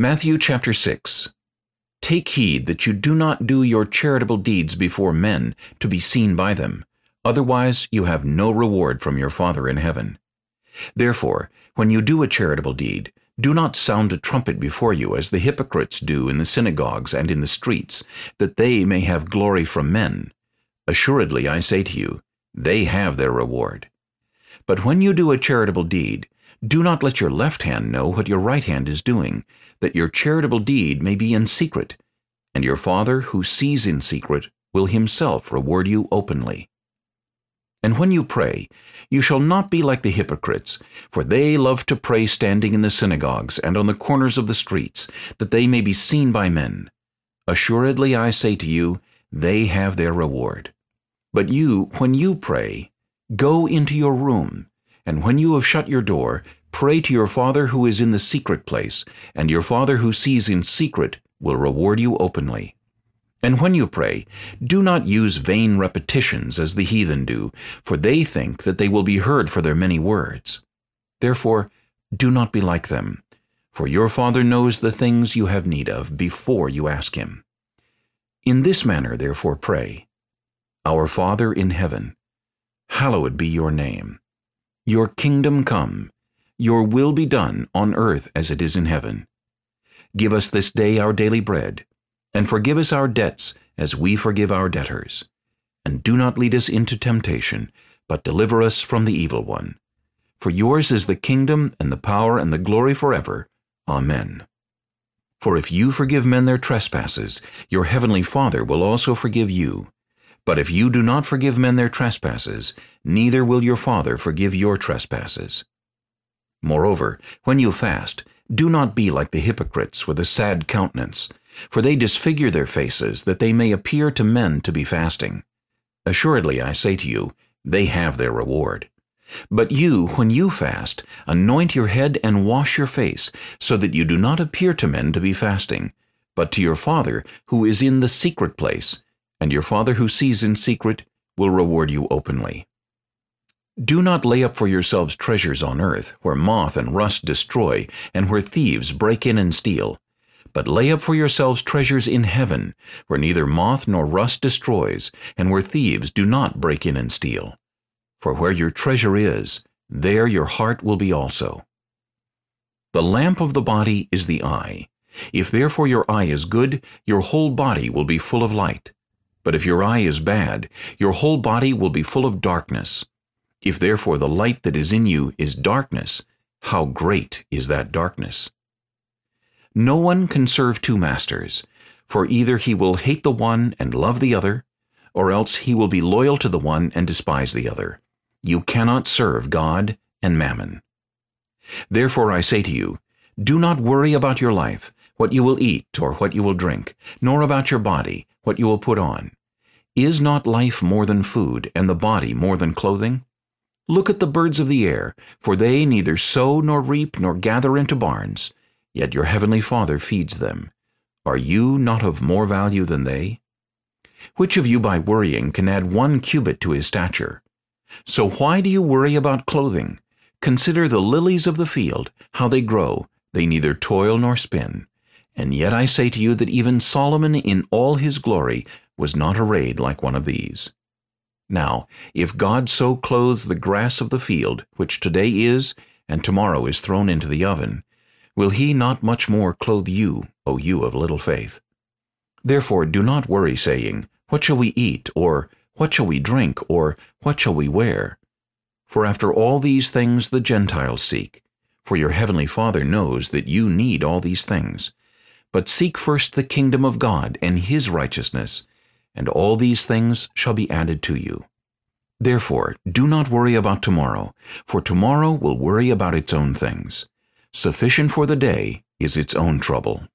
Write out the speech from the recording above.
Matthew chapter 6 Take heed that you do not do your charitable deeds before men to be seen by them. Otherwise you have no reward from your Father in heaven. Therefore, when you do a charitable deed, do not sound a trumpet before you as the hypocrites do in the synagogues and in the streets, that they may have glory from men. Assuredly I say to you, they have their reward. But when you do a charitable deed, do not let your left hand know what your right hand is doing, that your charitable deed may be in secret, and your Father who sees in secret will himself reward you openly. And when you pray, you shall not be like the hypocrites, for they love to pray standing in the synagogues and on the corners of the streets, that they may be seen by men. Assuredly I say to you, they have their reward. But you, when you pray, go into your room, and when you have shut your door, pray to your Father who is in the secret place, and your Father who sees in secret will reward you openly. And when you pray, do not use vain repetitions as the heathen do, for they think that they will be heard for their many words. Therefore, do not be like them, for your Father knows the things you have need of before you ask him. In this manner therefore pray, Our Father in heaven, hallowed be your name. Your kingdom come, your will be done on earth as it is in heaven. Give us this day our daily bread, and forgive us our debts as we forgive our debtors. And do not lead us into temptation, but deliver us from the evil one. For yours is the kingdom, and the power, and the glory forever. Amen. For if you forgive men their trespasses, your heavenly Father will also forgive you. But if you do not forgive men their trespasses, neither will your Father forgive your trespasses. Moreover, when you fast, do not be like the hypocrites with a sad countenance, for they disfigure their faces, that they may appear to men to be fasting. Assuredly, I say to you, they have their reward. But you, when you fast, anoint your head and wash your face, so that you do not appear to men to be fasting, but to your Father who is in the secret place, and your Father who sees in secret will reward you openly. Do not lay up for yourselves treasures on earth, where moth and rust destroy, and where thieves break in and steal. But lay up for yourselves treasures in heaven, where neither moth nor rust destroys, and where thieves do not break in and steal. For where your treasure is, there your heart will be also. The lamp of the body is the eye. If therefore your eye is good, your whole body will be full of light. But if your eye is bad, your whole body will be full of darkness. If therefore the light that is in you is darkness, how great is that darkness? No one can serve two masters, for either he will hate the one and love the other, or else he will be loyal to the one and despise the other. You cannot serve God and mammon. Therefore I say to you, do not worry about your life, what you will eat or what you will drink, nor about your body, what you will put on. Is not life more than food, and the body more than clothing? Look at the birds of the air, for they neither sow nor reap nor gather into barns, yet your heavenly Father feeds them. Are you not of more value than they? Which of you by worrying can add one cubit to his stature? So why do you worry about clothing? Consider the lilies of the field, how they grow, they neither toil nor spin. And yet I say to you that even Solomon in all his glory was not arrayed like one of these. Now, if God so clothes the grass of the field, which today is, and tomorrow is thrown into the oven, will he not much more clothe you, O you of little faith? Therefore do not worry, saying, What shall we eat? or What shall we drink? or What shall we wear? For after all these things the Gentiles seek. For your heavenly Father knows that you need all these things. But seek first the kingdom of God and his righteousness, and all these things shall be added to you. Therefore do not worry about tomorrow, for tomorrow will worry about its own things. Sufficient for the day is its own trouble.